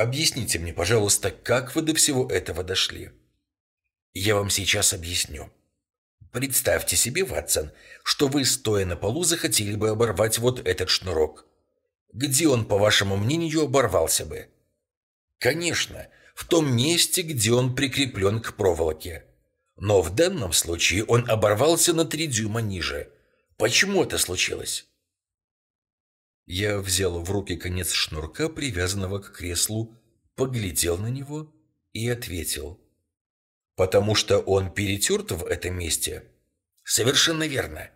Объясните мне, пожалуйста, как вы до всего этого дошли? Я вам сейчас объясню. Представьте себе, Ватсон, что вы, стоя на полу, захотели бы оборвать вот этот шнурок. Где он, по вашему мнению, оборвался бы? Конечно, в том месте, где он прикреплен к проволоке. Но в данном случае он оборвался на три дюйма ниже. Почему это случилось? Я взял в руки конец шнурка, привязанного к креслу, поглядел на него и ответил. «Потому что он перетерт в этом месте?» «Совершенно верно.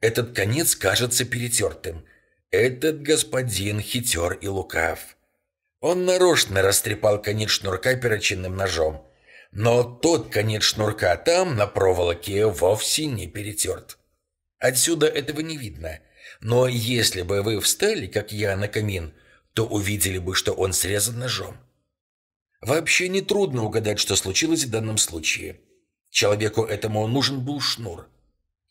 Этот конец кажется перетертым. Этот господин хитер и лукав. Он нарочно растрепал конец шнурка перочинным ножом. Но тот конец шнурка там, на проволоке, вовсе не перетерт. Отсюда этого не видно». Но если бы вы встали, как я, на камин, то увидели бы, что он срезан ножом. Вообще нетрудно угадать, что случилось в данном случае. Человеку этому нужен был шнур.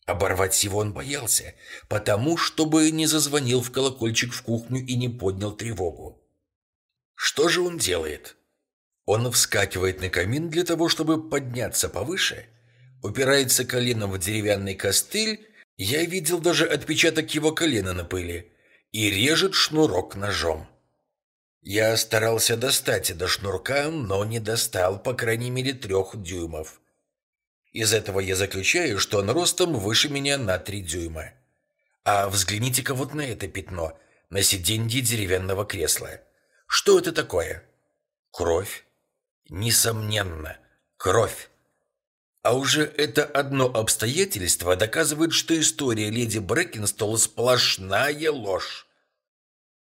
Оборвать его он боялся, потому чтобы не зазвонил в колокольчик в кухню и не поднял тревогу. Что же он делает? Он вскакивает на камин для того, чтобы подняться повыше, упирается коленом в деревянный костыль я видел даже отпечаток его колена на пыли. И режет шнурок ножом. Я старался достать до шнурка, но не достал, по крайней мере, трех дюймов. Из этого я заключаю, что он ростом выше меня на три дюйма. А взгляните-ка вот на это пятно, на сиденье деревянного кресла. Что это такое? Кровь? Несомненно, кровь. А уже это одно обстоятельство доказывает, что история леди Брэкенстол сплошная ложь.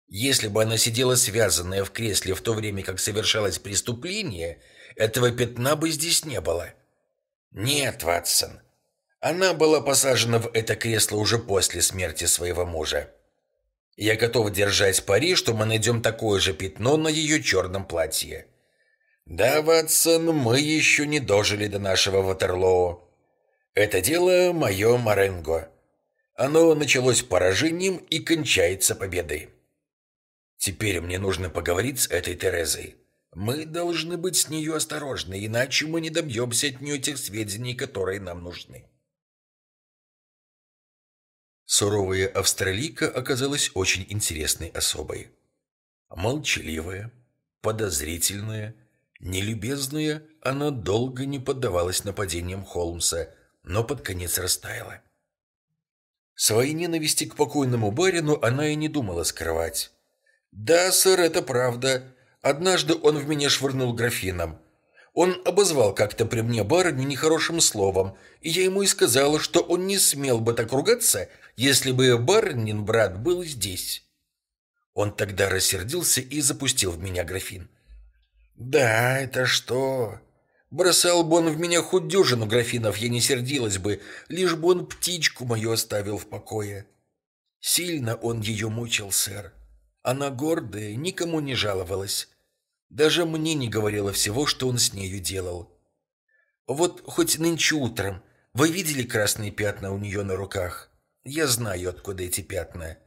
Если бы она сидела связанная в кресле в то время, как совершалось преступление, этого пятна бы здесь не было. Нет, Ватсон. Она была посажена в это кресло уже после смерти своего мужа. Я готов держать пари, что мы найдем такое же пятно на ее черном платье. «Да, Ватсон, мы еще не дожили до нашего Ватерлоо. Это дело мое Маренго. Оно началось поражением и кончается победой. Теперь мне нужно поговорить с этой Терезой. Мы должны быть с нее осторожны, иначе мы не добьемся от нее тех сведений, которые нам нужны». Суровая австралийка оказалась очень интересной особой. Молчаливая, подозрительная, Нелюбезная, она долго не поддавалась нападениям Холмса, но под конец растаяла. Своей ненависти к покойному барину она и не думала скрывать. «Да, сэр, это правда. Однажды он в меня швырнул графином. Он обозвал как-то при мне барыню нехорошим словом, и я ему и сказала, что он не смел бы так ругаться, если бы барынин брат был здесь». Он тогда рассердился и запустил в меня графин. «Да, это что? Бросал бы он в меня хоть дюжину графинов, я не сердилась бы, лишь бы он птичку мою оставил в покое. Сильно он ее мучил, сэр. Она гордая, никому не жаловалась. Даже мне не говорила всего, что он с нею делал. Вот хоть нынче утром вы видели красные пятна у нее на руках? Я знаю, откуда эти пятна.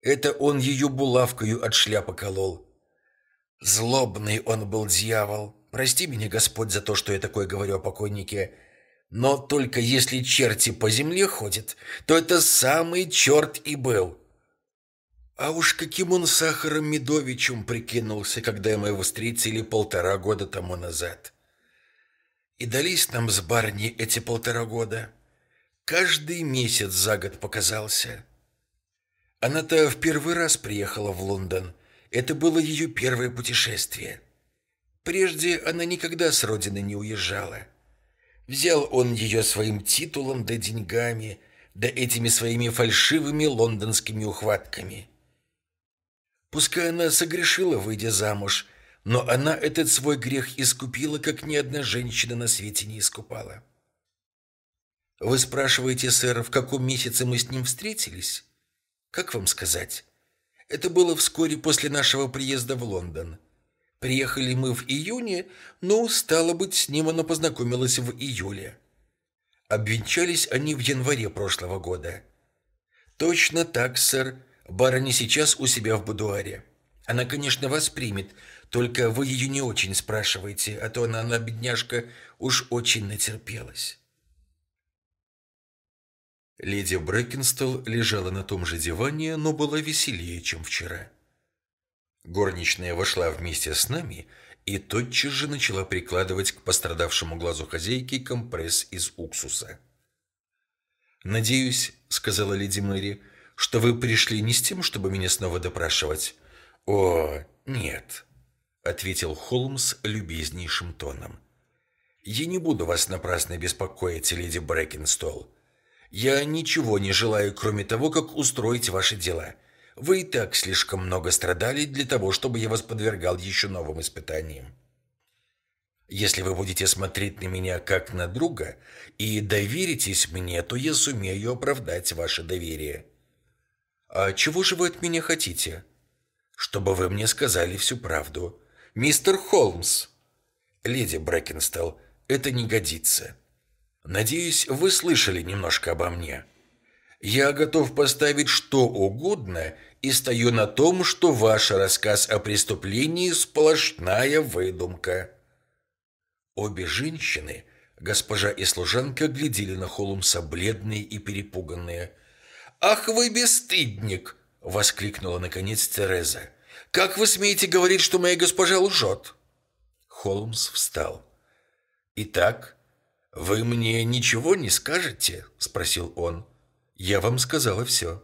Это он ее булавкою от шляпы колол. Злобный он был дьявол. Прости меня, Господь, за то, что я такое говорю о покойнике. Но только если черти по земле ходят, то это самый черт и был. А уж каким он Сахаром Медовичем прикинулся, когда мы его встретили полтора года тому назад. И дались нам с барни эти полтора года. Каждый месяц за год показался. Она-то в первый раз приехала в Лондон, это было ее первое путешествие. Прежде она никогда с родины не уезжала. Взял он ее своим титулом да деньгами, да этими своими фальшивыми лондонскими ухватками. Пускай она согрешила, выйдя замуж, но она этот свой грех искупила, как ни одна женщина на свете не искупала. Вы спрашиваете, сэр, в каком месяце мы с ним встретились? Как вам сказать? Это было вскоре после нашего приезда в Лондон. Приехали мы в июне, но, стало быть, с ним она познакомилась в июле. Обвенчались они в январе прошлого года. Точно так, сэр. Барыня сейчас у себя в будуаре. Она, конечно, вас примет, только вы ее не очень спрашивайте, а то она, она бедняжка, уж очень натерпелась». Леди Брэкенстелл лежала на том же диване, но была веселее, чем вчера. Горничная вошла вместе с нами и тотчас же начала прикладывать к пострадавшему глазу хозяйки компресс из уксуса. «Надеюсь», — сказала леди Мэри, — «что вы пришли не с тем, чтобы меня снова допрашивать?» «О, нет», — ответил Холмс любезнейшим тоном. «Я не буду вас напрасно беспокоить, леди Брэкенстолл. Я ничего не желаю, кроме того, как устроить ваши дела. Вы и так слишком много страдали для того, чтобы я вас подвергал еще новым испытаниям. Если вы будете смотреть на меня как на друга и доверитесь мне, то я сумею оправдать ваше доверие. А чего же вы от меня хотите? Чтобы вы мне сказали всю правду. Мистер Холмс. Леди Брэкенстелл, это не годится. Надеюсь, вы слышали немножко обо мне. Я готов поставить что угодно и стою на том, что ваш рассказ о преступлении сплошная выдумка. Обе женщины, госпожа и служанка, глядели на Холмса бледные и перепуганные. «Ах вы бесстыдник!» — воскликнула наконец Тереза. «Как вы смеете говорить, что моя госпожа лжет?» Холмс встал. «Итак, «Вы мне ничего не скажете?» – спросил он. «Я вам сказала все».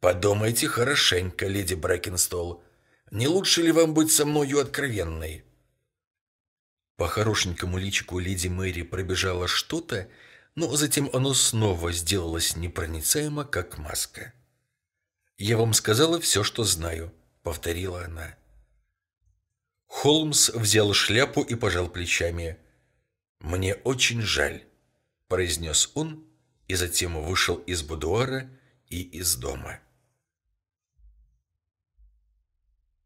«Подумайте хорошенько, леди Брэкенстол. Не лучше ли вам быть со мною откровенной?» По хорошенькому личику леди Мэри пробежало что-то, но затем оно снова сделалось непроницаемо, как маска. «Я вам сказала все, что знаю», — повторила она. Холмс взял шляпу и пожал плечами. «Мне очень жаль», – произнес он и затем вышел из будуара и из дома.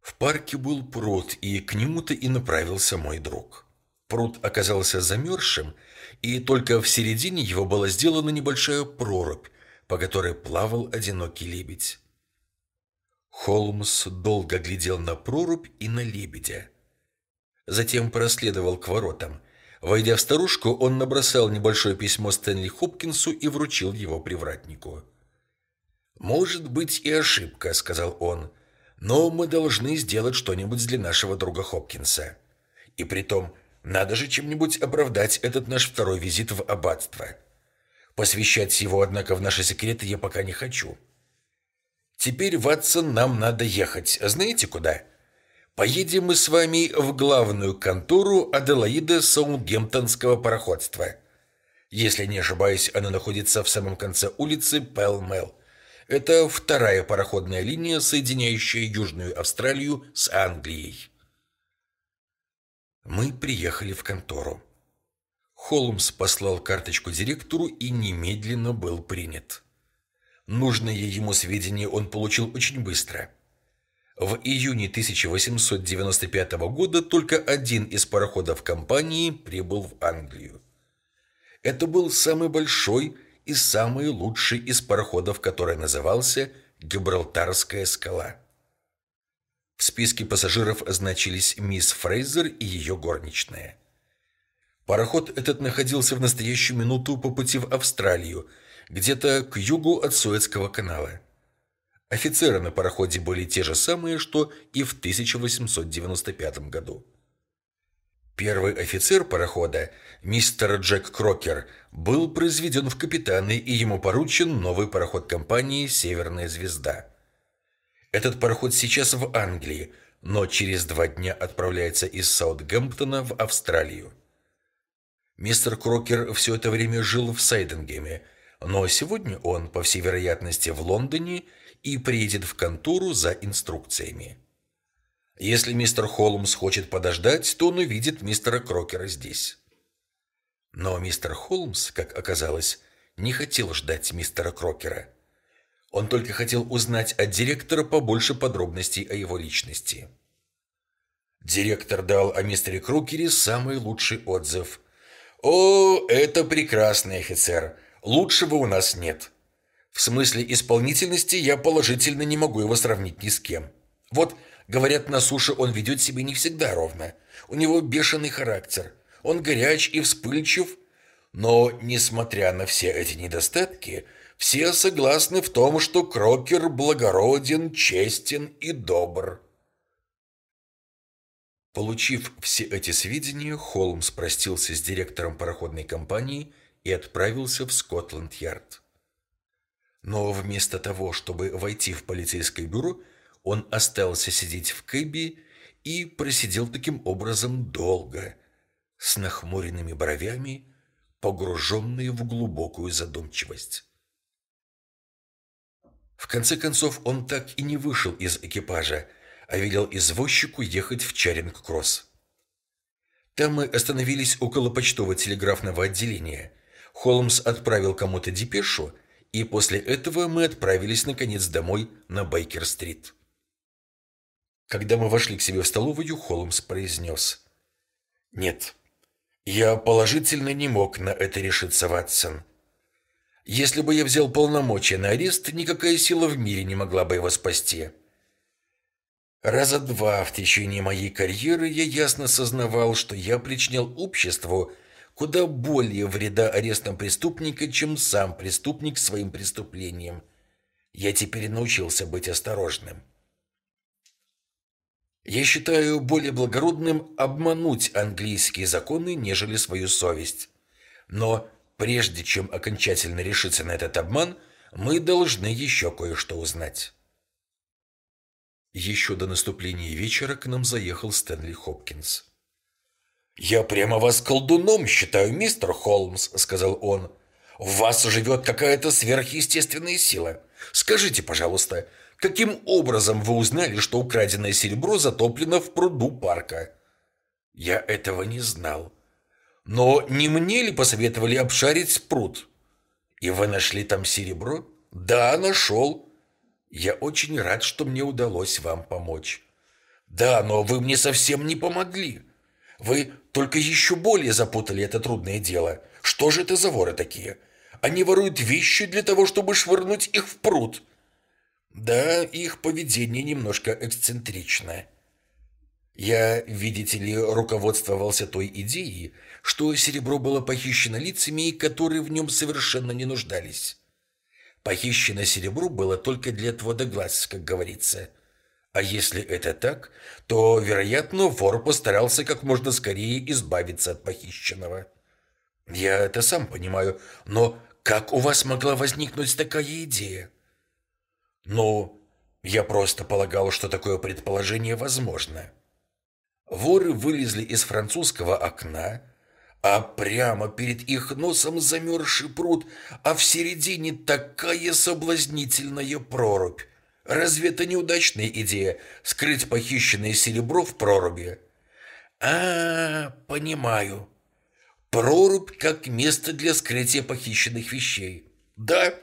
В парке был пруд, и к нему-то и направился мой друг. Пруд оказался замерзшим, и только в середине его была сделана небольшая прорубь, по которой плавал одинокий лебедь. Холмс долго глядел на прорубь и на лебедя. Затем проследовал к воротам – Войдя в старушку, он набросал небольшое письмо Стэнли Хопкинсу и вручил его привратнику. «Может быть и ошибка», — сказал он, — «но мы должны сделать что-нибудь для нашего друга Хопкинса. И притом, надо же чем-нибудь оправдать этот наш второй визит в аббатство. Посвящать его, однако, в наши секреты я пока не хочу. Теперь, Ватсон, нам надо ехать. Знаете куда?» Поедем мы с вами в главную контору Аделаида Саутгемптонского пароходства. Если не ошибаюсь, она находится в самом конце улицы Пэл-Мэл. Это вторая пароходная линия, соединяющая Южную Австралию с Англией. Мы приехали в контору. Холмс послал карточку директору и немедленно был принят. Нужные ему сведения он получил очень быстро – в июне 1895 года только один из пароходов компании прибыл в Англию. Это был самый большой и самый лучший из пароходов, который назывался «Гибралтарская скала». В списке пассажиров значились мисс Фрейзер и ее горничная. Пароход этот находился в настоящую минуту по пути в Австралию, где-то к югу от Суэцкого канала. Офицеры на пароходе были те же самые, что и в 1895 году. Первый офицер парохода, мистер Джек Крокер, был произведен в капитаны и ему поручен новый пароход компании «Северная звезда». Этот пароход сейчас в Англии, но через два дня отправляется из Саутгемптона в Австралию. Мистер Крокер все это время жил в Сайденгеме, но сегодня он, по всей вероятности, в Лондоне – и приедет в контору за инструкциями. Если мистер Холмс хочет подождать, то он увидит мистера Крокера здесь. Но мистер Холмс, как оказалось, не хотел ждать мистера Крокера. Он только хотел узнать от директора побольше подробностей о его личности. Директор дал о мистере Крокере самый лучший отзыв. «О, это прекрасный офицер! Лучшего у нас нет!» В смысле исполнительности я положительно не могу его сравнить ни с кем. Вот Говорят, на суше он ведет себя не всегда ровно. У него бешеный характер. Он горяч и вспыльчив. Но, несмотря на все эти недостатки, все согласны в том, что Крокер благороден, честен и добр. Получив все эти сведения, Холмс простился с директором пароходной компании и отправился в Скотланд-Ярд. Но вместо того, чтобы войти в полицейское бюро, он остался сидеть в кэбе и просидел таким образом долго, с нахмуренными бровями, погруженный в глубокую задумчивость. В конце концов, он так и не вышел из экипажа, а велел извозчику ехать в Чаринг-Кросс. Там мы остановились около почтового телеграфного отделения. Холмс отправил кому-то депешу, и после этого мы отправились, наконец, домой на Бейкер-стрит. Когда мы вошли к себе в столовую, Холмс произнес. «Нет, я положительно не мог на это решиться, Ватсон. Если бы я взял полномочия на арест, никакая сила в мире не могла бы его спасти. Раза два в течение моей карьеры я ясно сознавал, что я причинял обществу куда более вреда арестом преступника, чем сам преступник своим преступлением. Я теперь научился быть осторожным. Я считаю более благородным обмануть английские законы, нежели свою совесть. Но прежде чем окончательно решиться на этот обман, мы должны еще кое-что узнать. Еще до наступления вечера к нам заехал Стэнли Хопкинс. «Я прямо вас колдуном считаю, мистер Холмс», — сказал он. «В вас живет какая-то сверхъестественная сила. Скажите, пожалуйста, каким образом вы узнали, что украденное серебро затоплено в пруду парка?» «Я этого не знал. Но не мне ли посоветовали обшарить пруд?» «И вы нашли там серебро?» «Да, нашел. Я очень рад, что мне удалось вам помочь». «Да, но вы мне совсем не помогли. Вы только еще более запутали это трудное дело. Что же это за воры такие? Они воруют вещи для того, чтобы швырнуть их в пруд. Да, их поведение немножко эксцентричное. Я, видите ли, руководствовался той идеей, что серебро было похищено лицами, которые в нем совершенно не нуждались. Похищено серебро было только для отвода глаз, как говорится – а если это так, то, вероятно, вор постарался как можно скорее избавиться от похищенного. Я это сам понимаю, но как у вас могла возникнуть такая идея? Ну, я просто полагал, что такое предположение возможно. Воры вылезли из французского окна, а прямо перед их носом замерзший пруд, а в середине такая соблазнительная прорубь. Разве это неудачная идея – скрыть похищенное серебро в проруби? А, понимаю. Прорубь как место для скрытия похищенных вещей. Да,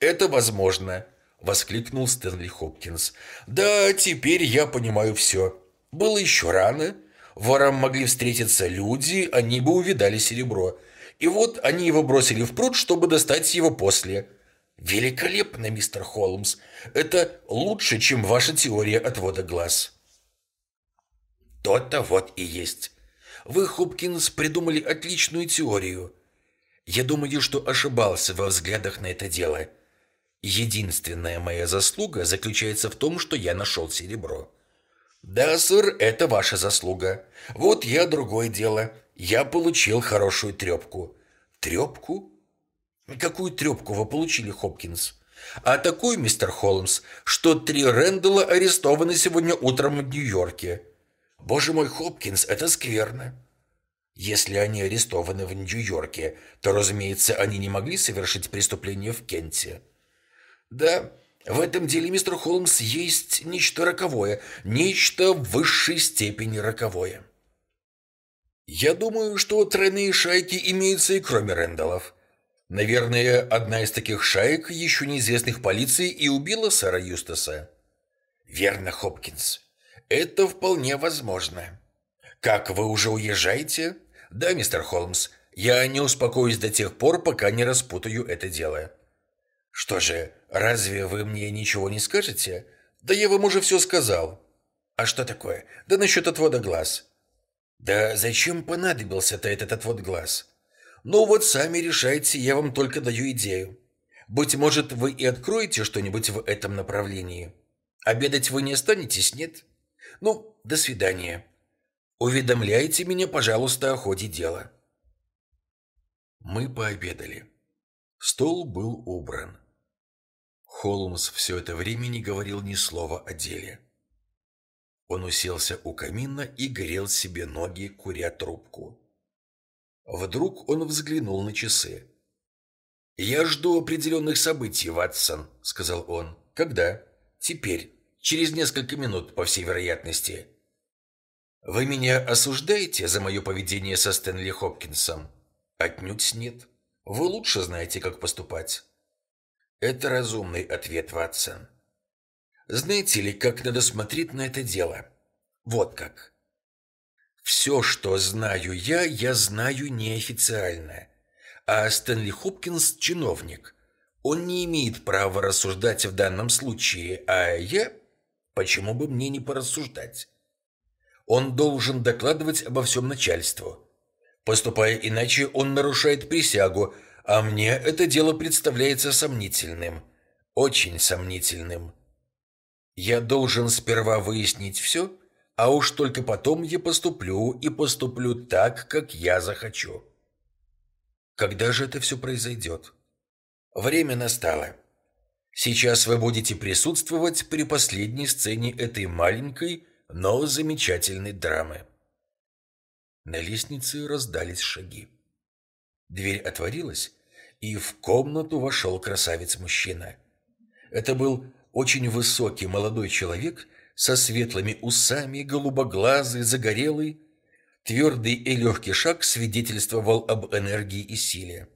это возможно, воскликнул Стэнли Хопкинс. Да, теперь я понимаю все. Было еще рано. Ворам могли встретиться люди, они бы увидали серебро. И вот они его бросили в пруд, чтобы достать его после. «Великолепно, мистер Холмс. Это лучше, чем ваша теория отвода глаз». «То-то вот и есть. Вы, Хопкинс, придумали отличную теорию. Я думаю, что ошибался во взглядах на это дело. Единственная моя заслуга заключается в том, что я нашел серебро». «Да, сэр, это ваша заслуга. Вот я другое дело. Я получил хорошую трепку». «Трепку? «Какую трепку вы получили, Хопкинс?» «А такой, мистер Холмс, что три Рэндалла арестованы сегодня утром в Нью-Йорке». «Боже мой, Хопкинс, это скверно». «Если они арестованы в Нью-Йорке, то, разумеется, они не могли совершить преступление в Кенте». «Да, в этом деле, мистер Холмс, есть нечто роковое, нечто в высшей степени роковое». «Я думаю, что тройные шайки имеются и кроме Рэндаллов». Наверное, одна из таких шаек, еще неизвестных полиции, и убила сэра Юстаса. Верно, Хопкинс. Это вполне возможно. Как, вы уже уезжаете? Да, мистер Холмс. Я не успокоюсь до тех пор, пока не распутаю это дело. Что же, разве вы мне ничего не скажете? Да я вам уже все сказал. А что такое? Да насчет отвода глаз. Да зачем понадобился-то этот отвод глаз? Ну вот сами решайте, я вам только даю идею. Быть может, вы и откроете что-нибудь в этом направлении. Обедать вы не останетесь, нет? Ну, до свидания. Уведомляйте меня, пожалуйста, о ходе дела. Мы пообедали. Стол был убран. Холмс все это время не говорил ни слова о деле. Он уселся у камина и грел себе ноги, куря трубку. Вдруг он взглянул на часы. «Я жду определенных событий, Ватсон», — сказал он. «Когда?» «Теперь. Через несколько минут, по всей вероятности». «Вы меня осуждаете за мое поведение со Стэнли Хопкинсом?» «Отнюдь нет. Вы лучше знаете, как поступать». «Это разумный ответ, Ватсон. Знаете ли, как надо смотреть на это дело? Вот как. Все, что знаю я, я знаю неофициально. А Стэнли Хопкинс – чиновник. Он не имеет права рассуждать в данном случае, а я... Почему бы мне не порассуждать? Он должен докладывать обо всем начальству. Поступая иначе, он нарушает присягу, а мне это дело представляется сомнительным. Очень сомнительным. Я должен сперва выяснить все, а уж только потом я поступлю и поступлю так, как я захочу. Когда же это все произойдет? Время настало. Сейчас вы будете присутствовать при последней сцене этой маленькой, но замечательной драмы. На лестнице раздались шаги. Дверь отворилась, и в комнату вошел красавец-мужчина. Это был очень высокий молодой человек со светлыми усами, голубоглазый, загорелый. Твердый и легкий шаг свидетельствовал об энергии и силе.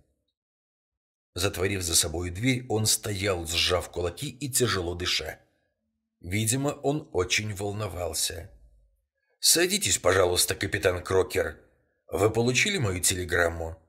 Затворив за собой дверь, он стоял, сжав кулаки и тяжело дыша. Видимо, он очень волновался. «Садитесь, пожалуйста, капитан Крокер. Вы получили мою телеграмму?»